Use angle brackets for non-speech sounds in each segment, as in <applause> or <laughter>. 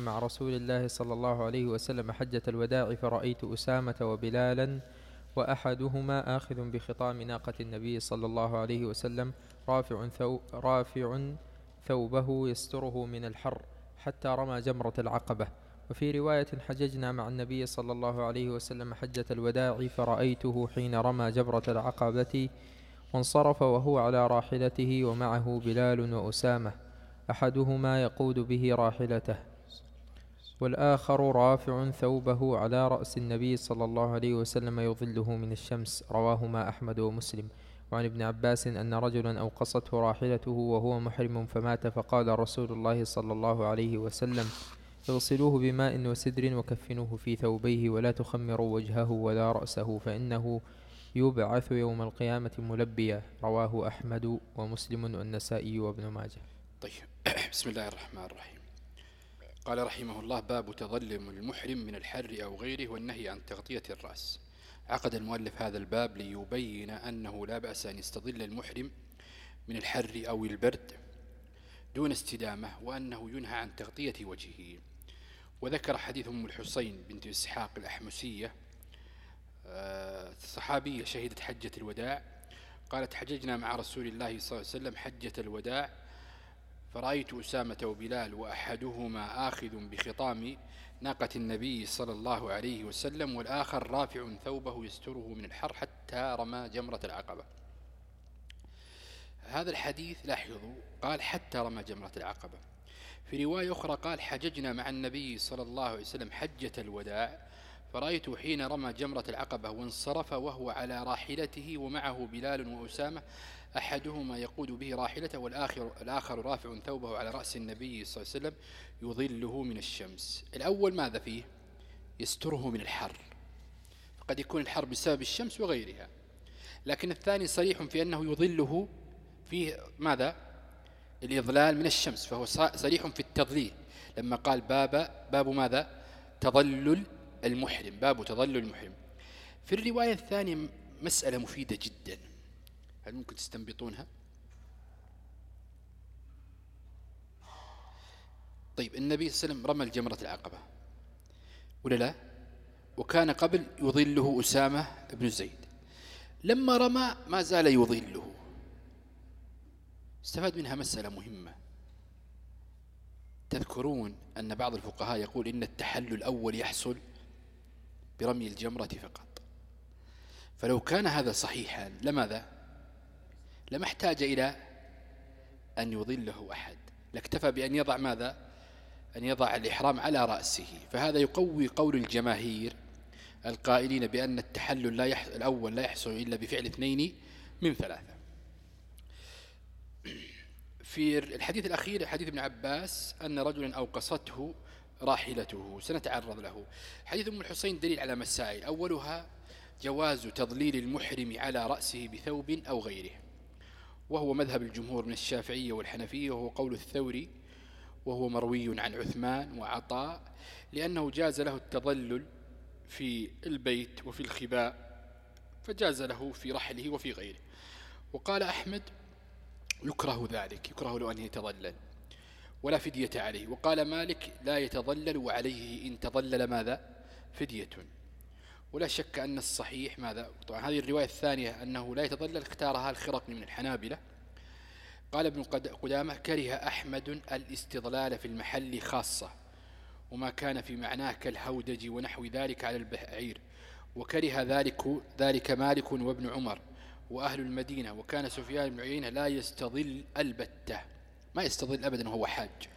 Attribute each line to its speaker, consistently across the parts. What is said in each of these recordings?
Speaker 1: مع رسول الله صلى الله عليه وسلم حجة الوداع فرأيت أسامة وبلالا وأحدهما آخذ بخطام ناقة النبي صلى الله عليه وسلم رافع, ثو رافع ثوبه يستره من الحر حتى رمى جمرة العقبة. وفي رواية حججنا مع النبي صلى الله عليه وسلم حجة الوداع فرأيته حين رمى جبرة العقبة وانصرف وهو على راحلته ومعه بلال وأسامة أحدهما يقود به راحلته. والآخر رافع ثوبه على رأس النبي صلى الله عليه وسلم يظله من الشمس. رواهما أحمد ومسلم. وعن ابن عباس أن رجلا أوقصته راحلته وهو محرم فمات فقال رسول الله صلى الله عليه وسلم اغسلوه بماء وسدر وكفنوه في ثوبيه ولا تخمروا وجهه ولا رأسه فإنه يبعث يوم القيامة ملبيا. رواه أحمد ومسلم والنسائي وابن ماجه.
Speaker 2: طيب. <clears throat> بسم الله الرحمن الرحيم. قال رحمه الله باب تظلم المحرم من الحر أو غيره والنهي عن تغطية الرأس. عقد المؤلف هذا الباب ليبين أنه لا بأس أن يستظل المحرم من الحر أو البرد دون استدامة وأنه ينهى عن تغطية وجهه. وذكر حديث أم الحسين بنت إسحاق الأحمسية آه، صحابية شهدت حجة الوداع. قالت حججنا مع رسول الله صلى الله عليه وسلم حجة الوداع فرأيت أسامة وبلال وأحدهما آخذ بخطام ناقة النبي صلى الله عليه وسلم والآخر رافع ثوبه يستره من الحر حتى رمى جمرة العقبة. هذا الحديث لاحظوا قال حتى رمى جمرة العقبة. في رواية أخرى قال حججنا مع النبي صلى الله عليه وسلم حجة الوداع فرأيت حين رمى جمرة العقبة وانصرف وهو على راحلته ومعه بلال وأسامة أحدهما يقود به راحلته والآخر الآخر رافع ثوبه على رأس النبي صلى الله عليه وسلم يظله من الشمس. الأول ماذا فيه؟ يستره من الحر. فقد يكون الحر بسبب الشمس وغيرها. لكن الثاني صريح في أنه يظله فيه ماذا؟ الإضلال من الشمس فهو صريح في التضليل لما قال باب باب ماذا؟ تظلل المحرم باب تظلل المحرم. في الرواية الثانية مسألة مفيدة جدا. هل ممكن تستنبطونها؟ طيب النبي صلى الله عليه وسلم رمى الجمرة العقبة ولا لا؟ وكان قبل يظله أسامة بن زيد. لما رمى ما زال يظله استفاد منها مسألة مهمة. تذكرون أن بعض الفقهاء يقول إن التحلل الأول يحصل برمي الجمرة فقط. فلو كان هذا صحيحا لماذا؟ لما أحتاج إلى أن يظله أحد. لاكتفى بأن يضع ماذا؟ أن يضع الإحرام على رأسه. فهذا يقوي قول الجماهير القائلين بأن التحلل لا يح... الأول لا يحصل إلا بفعل اثنين من ثلاثة. في الحديث الأخير حديث ابن عباس أن رجلا أوقصته راحلته سنتعرض له. حديث أم الحسين دليل على مسائل أولها جواز تضليل المحرم على رأسه بثوب أو غيره. وهو مذهب الجمهور من الشافعية والحنفية وهو قول الثوري وهو مروي عن عثمان وعطاء لأنه جاز له التضلل في البيت وفي الخباء فجاز له في رحله وفي غيره. وقال أحمد يكره ذلك يكره له أن يتضلل. ولا فدية عليه. وقال مالك لا يتضلل وعليه إن تضلل ماذا؟ فدية. ولا شك أن الصحيح ماذا؟ طبعا هذه الرواية الثانية أنه لا يتضلل اختارها الخرقي من الحنابلة. قال ابن قدامة كره أحمد الاستضلال في المحل خاصة وما كان في معناه كالهودج ونحو ذلك على البعير. وكره ذلك ذلك مالك وابن عمر وأهل المدينة. وكان سفيان بن عيينة لا يستظل البتة. ما يستظل أبدا وهو حاج.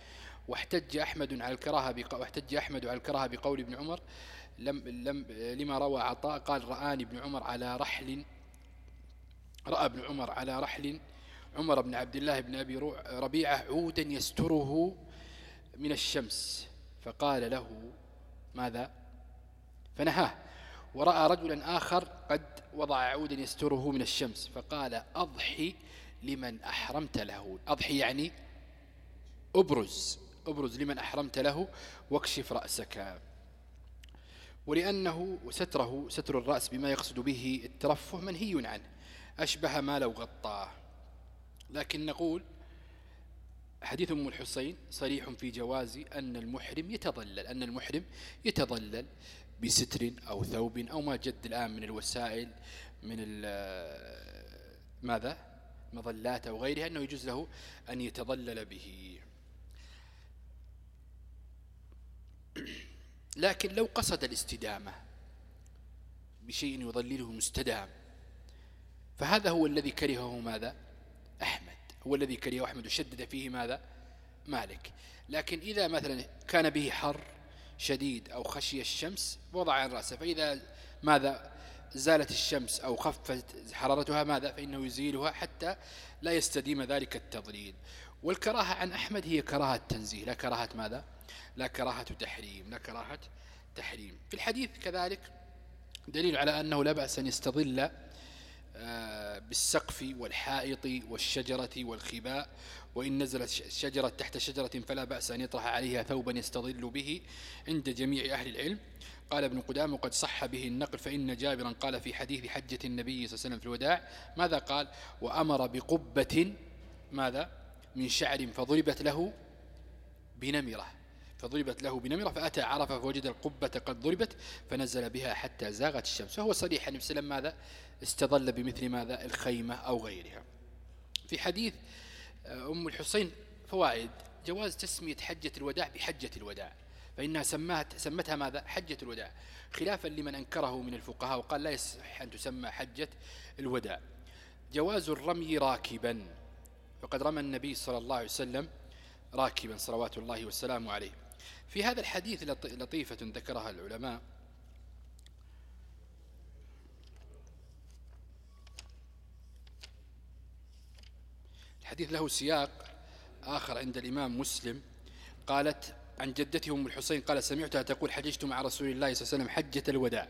Speaker 2: واحتج أحمد على الكراهة. واحتج أحمد على الكراهة بقول ابن عمر. لم لم لما روى عطاء قال رآني ابن عمر على رحل رأى ابن عمر على رحل. عمر بن عبد الله بن أبي ربيعة عودا يستره من الشمس. فقال له ماذا؟ فنهاه. ورأى رجلا آخر قد وضع عودا يستره من الشمس. فقال أضحي لمن أحرمت له. أضحي يعني أبرز أبرز لمن أحرمت له واكشف رأسك. ولأنه ستره ستر الرأس بما يقصد به الترفه منهي عنه. أشبه ما لو غطاه. لكن نقول حديث أم الحسين صريح في جواز أن المحرم يتظلل أن المحرم يتظلل بستر أو ثوب أو ما جد الآن من الوسائل من ماذا؟ مظلات أو غيرها أنه يجوز له أن يتظلل به. لكن لو قصد الاستدامة بشيء يظلله مستدام فهذا هو الذي كرهه ماذا؟ أحمد. هو الذي كرهه أحمد وشدد فيه ماذا؟ مالك. لكن إذا مثلا كان به حر شديد أو خشي الشمس وضع عن رأسه فإذا ماذا؟ زالت الشمس أو خفت حرارتها ماذا؟ فإنه يزيلها حتى لا يستديم ذلك التضليل. والكراهة عن أحمد هي كراهة تنزيه لا كراهة ماذا؟ لا كراهة تحريم لا كراهة تحريم. في الحديث كذلك دليل على أنه لا بأس أن يستظل بالسقف والحائط والشجرة والخباء وإن نزلت شجرة تحت شجرة فلا بأس أن يطرح عليها ثوبا يستظل به عند جميع أهل العلم. قال ابن قدام وقد صح به النقل فإن جابرا قال في حديث حجة النبي صلى الله عليه وسلم في الوداع ماذا قال؟ وأمر بقبة ماذا؟ من شعر فضربت له بنمرة. فضربت له بنمرة فأتى عرفة فوجد القبة قد ضربت فنزل بها حتى زاغت الشمس. فهو صريح النبي صلى الله عليه وسلم ماذا؟ استظل بمثل ماذا؟ الخيمة أو غيرها. في حديث آه، أم الحسين فوائد جواز تسمية حجة الوداع بحجة الوداع فإنها سمات سمتها ماذا؟ حجة الوداع خلافا لمن أنكره من الفقهاء وقال لا يصح أن تسمى حجة الوداع. جواز الرمي راكبا فقد رمى النبي صلى الله عليه وسلم راكبا صلوات الله والسلام عليه. في هذا الحديث لطيفة ذكرها العلماء. الحديث له سياق آخر عند الإمام مسلم. قالت عن جدته أم الحسين قال سمعتها تقول حججت مع رسول الله صلى الله عليه وسلم حجة الوداع.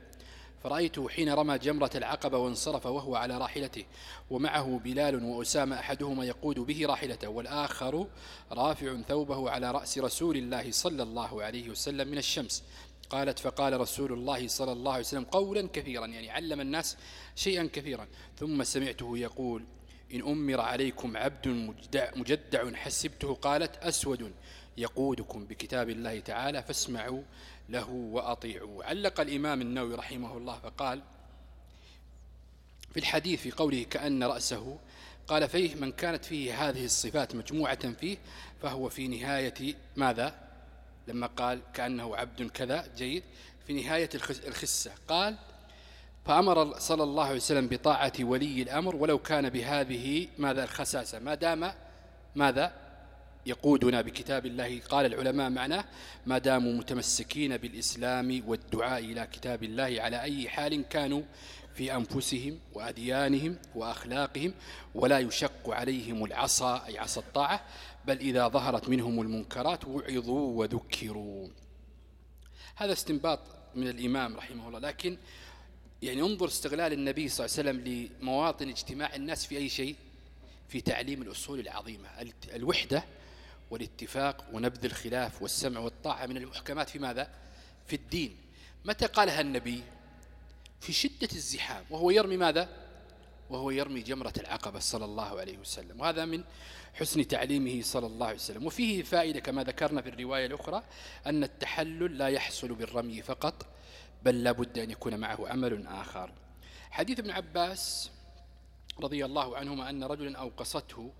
Speaker 2: فرأيته حين رمى جمرة العقبة وانصرف وهو على راحلته ومعه بلال وأسامة أحدهما يقود به راحلته والآخر رافع ثوبه على رأس رسول الله صلى الله عليه وسلم من الشمس. قالت فقال رسول الله صلى الله عليه وسلم قولا كثيرا يعني علم الناس شيئا كثيرا. ثم سمعته يقول إن أمر عليكم عبد مجدع حسبته قالت أسود. يقودكم بكتاب الله تعالى فاسمعوا له وأطيعوا علق الإمام النووي رحمه الله فقال في الحديث في قوله كأن رأسه قال فيه من كانت فيه هذه الصفات مجموعة فيه فهو في نهاية ماذا؟ لما قال كأنه عبد كذا جيد في نهاية الخسة. قال فأمر صلى الله عليه وسلم بطاعة ولي الأمر ولو كان بهذه ماذا؟ الخساسة. ما دام ماذا؟ يقودنا بكتاب الله. قال العلماء معناه ما داموا متمسكين بالإسلام والدعاء إلى كتاب الله على أي حال كانوا في أنفسهم وأديانهم وأخلاقهم ولا يشق عليهم العصا أي عصا الطاعة بل إذا ظهرت منهم المنكرات وعظوا وذكروا. هذا استنباط من الإمام رحمه الله. لكن يعني انظر استغلال النبي صلى الله عليه وسلم لمواطن اجتماع الناس في أي شيء؟ في تعليم الأصول العظيمة. الوحدة والاتفاق ونبذ الخلاف والسمع والطاعة من المحكمات في ماذا؟ في الدين. متى قالها النبي؟ في شدة الزحام وهو يرمي ماذا؟ وهو يرمي جمرة العقبة صلى الله عليه وسلم وهذا من حسن تعليمه صلى الله عليه وسلم. وفيه فائدة كما ذكرنا في الرواية الأخرى أن التحلل لا يحصل بالرمي فقط بل لا بد أن يكون معه عمل آخر. حديث ابن عباس رضي الله عنهما أن رجلا أوقصته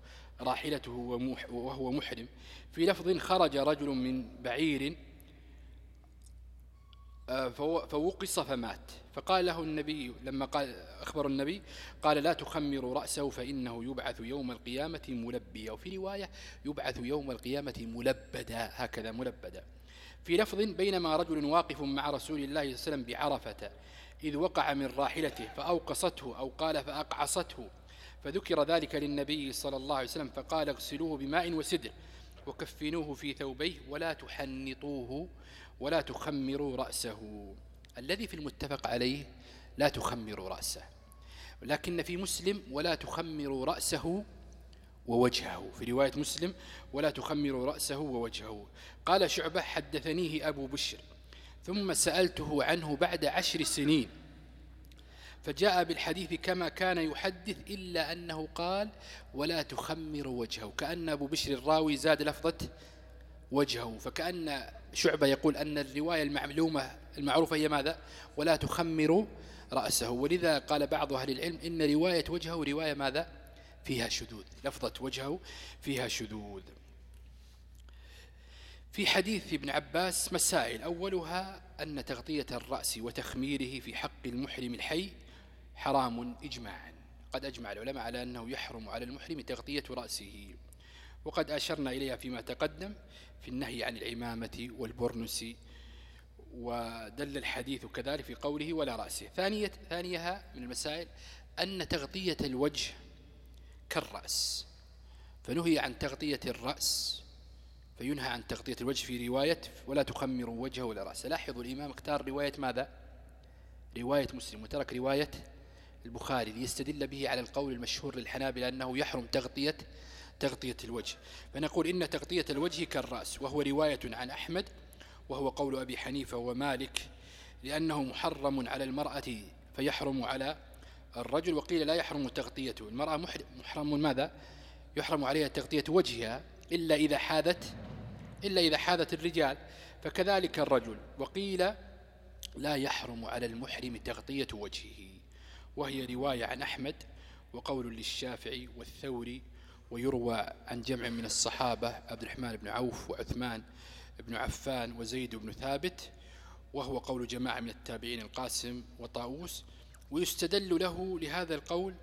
Speaker 2: راحلته وهو محرم. في لفظ خرج رجل من بعير آه، فوقص فمات. فقال له النبي لما قال أخبر النبي قال لا تخمروا رأسه فإنه يبعث يوم القيامة ملبيا. وفي رواية يبعث يوم القيامة ملبدا هكذا ملبدا. في لفظ بينما رجل واقف مع رسول الله صلى الله عليه وسلم بعرفة إذ وقع من راحلته فأوقصته أو قال فأقعصته. فذكر ذلك للنبي صلى الله عليه وسلم فقال اغسلوه بماء وسدر وكفنوه في ثوبيه ولا تحنطوه ولا تخمروا رأسه. الذي في المتفق عليه لا تخمروا رأسه لكن في مسلم ولا تخمروا رأسه ووجهه. في رواية مسلم ولا تخمروا رأسه ووجهه. قال شعبة حدثنيه أبو بشر ثم سألته عنه بعد عشر سنين فجاء بالحديث كما كان يحدث إلا أنه قال ولا تخمر وجهه. كأن أبو بشر الراوي زاد لفظة وجهه. فكأن شعبة يقول أن الرواية المعلومة المعروفة هي ماذا؟ ولا تخمر رأسه. ولذا قال بعض أهل العلم إن رواية وجهه رواية ماذا؟ فيها شذوذ. لفظة وجهه فيها شذوذ. في حديث ابن عباس مسائل. أولها أن تغطية الرأس وتخميره في حق المحرم الحي حرام إجماعا. قد أجمع العلماء على أنه يحرم على المحرم تغطية رأسه. وقد أشرنا إليها فيما تقدم في النهي عن العمامة والبرنس ودل الحديث كذلك في قوله ولا رأسه ثانية ثانيها من المسائل أن تغطية الوجه كالرأس. فنهي عن تغطية الرأس فينهى عن تغطية الوجه في رواية ولا تخمروا وجهه ولا رأسه. لاحظوا الإمام اختار رواية ماذا؟ رواية مسلم وترك رواية البخاري ليستدل به على القول المشهور للحنابلة أنه يحرم تغطية تغطية الوجه. فنقول إن تغطية الوجه كالرأس وهو رواية عن أحمد وهو قول أبي حنيفة ومالك لأنه محرم على المرأة فيحرم على الرجل وقيل لا يحرم تغطيته. المرأة محرم ماذا؟ يحرم عليها تغطية وجهها إلا إذا حاذت إلا إذا حاذت الرجال. فكذلك الرجل وقيل لا يحرم على المحرم تغطية وجهه. وهي رواية عن أحمد وقول للشافعي والثوري ويروى عن جمع من الصحابة عبد الرحمن بن عوف وعثمان بن عفان وزيد بن ثابت وهو قول جماعة من التابعين القاسم وطاووس ويستدل له لهذا القول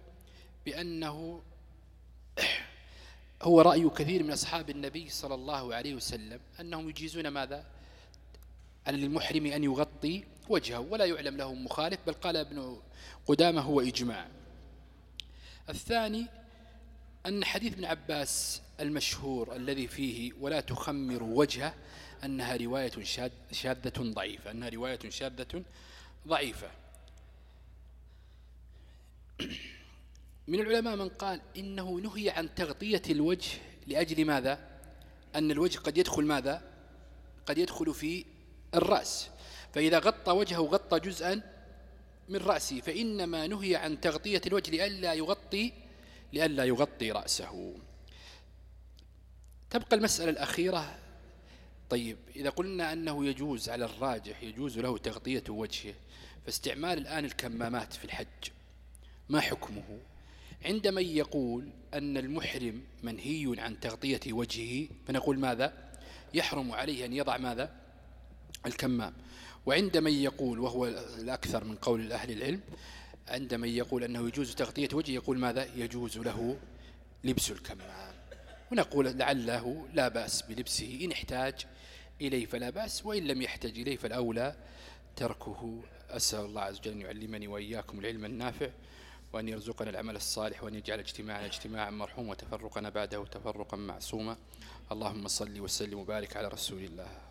Speaker 2: بأنه <clears throat> هو رأي كثير من أصحاب النبي صلى الله عليه وسلم أنهم يجيزون ماذا؟ على المحرم أن يغطي وجهه ولا يعلم له مخالف بل قال ابن قدامة هو إجماع. الثاني أن حديث ابن عباس المشهور الذي فيه ولا تخمر وجهه أنها رواية شاذة ضعيفة أنها رواية شاذة ضعيفة. من العلماء من قال إنه نهي عن تغطية الوجه لأجل ماذا؟ أن الوجه قد يدخل ماذا؟ قد يدخل في الرأس. فإذا غطى وجهه غطى جزءا من رأسه فإنما نهي عن تغطية الوجه لئلا يغطي لئلا يغطي رأسه. تبقى المسألة الأخيرة. طيب إذا قلنا أنه يجوز على الراجح يجوز له تغطية وجهه فاستعمال الآن الكمامات في الحج ما حكمه؟ عند من يقول أن المحرم منهي عن تغطية وجهه فنقول ماذا؟ يحرم عليه أن يضع ماذا؟ الكمام. وعند من يقول وهو الأكثر من قول أهل العلم عند من يقول أنه يجوز تغطية وجهه يقول ماذا؟ يجوز له لبس الكمام. ونقول لعله لا بأس بلبسه إن احتاج إليه فلا بأس وإن لم يحتج إليه فالأولى تركه. أسأل الله عز وجل أن يعلمني وإياكم العلم النافع وأن يرزقنا العمل الصالح وأن يجعل اجتماعنا اجتماعا مرحوم وتفرقنا بعده تفرقا معصوما. اللهم صل وسلم وبارك على رسول الله.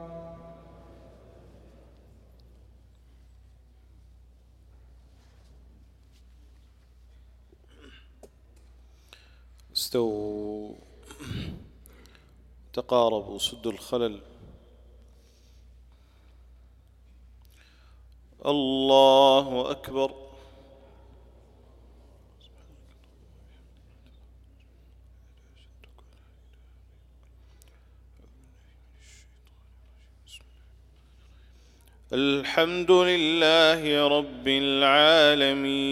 Speaker 3: استووا تقاربوا سدوا الخلل. الله أكبر. الحمد لله رب العالمين.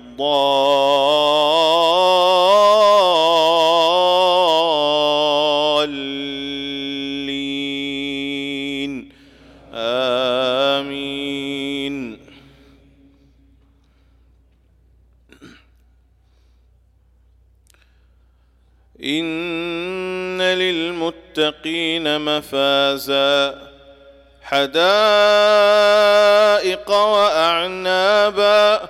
Speaker 3: آمين. إن للمتقين مفازا. حدائق وأعنابا.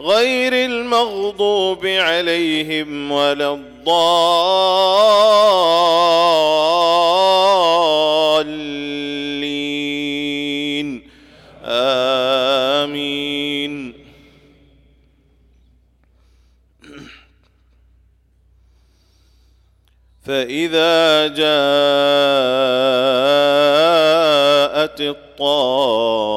Speaker 3: غير المغضوب عليهم ولا الضالين. آمين. فإذا جاءت الطامه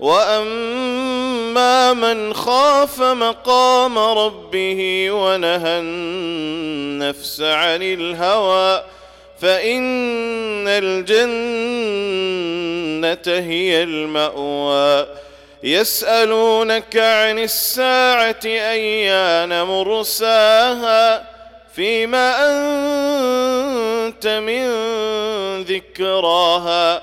Speaker 3: واما من خاف مقام ربه ونهى النفس عن الهوى فان الجنه هي الماوى يسالونك عن الساعة ايان مرساها فيما انت من ذكراها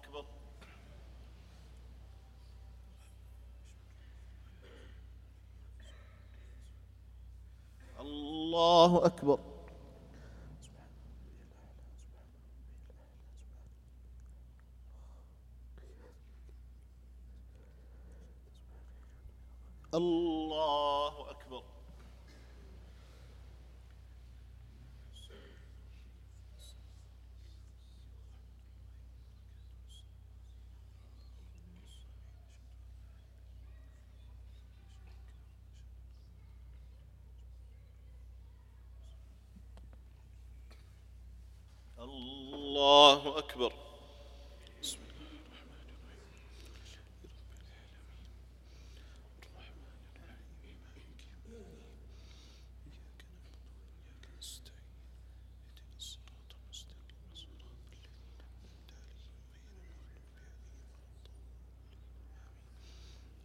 Speaker 3: الله أكبر. الله أكبر. الله أكبر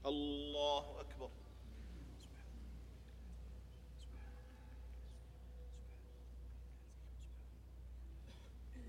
Speaker 3: الله أكبر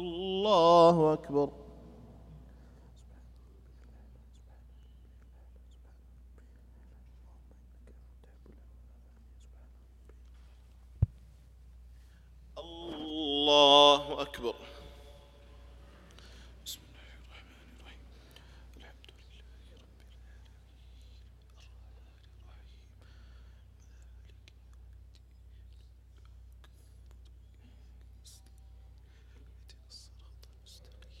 Speaker 3: الله أكبر الله أكبر بسم الله الرحمن الرحيم الحمد لله رب العالمين الرحمن الرحيم اهدنا الصراط المستقيم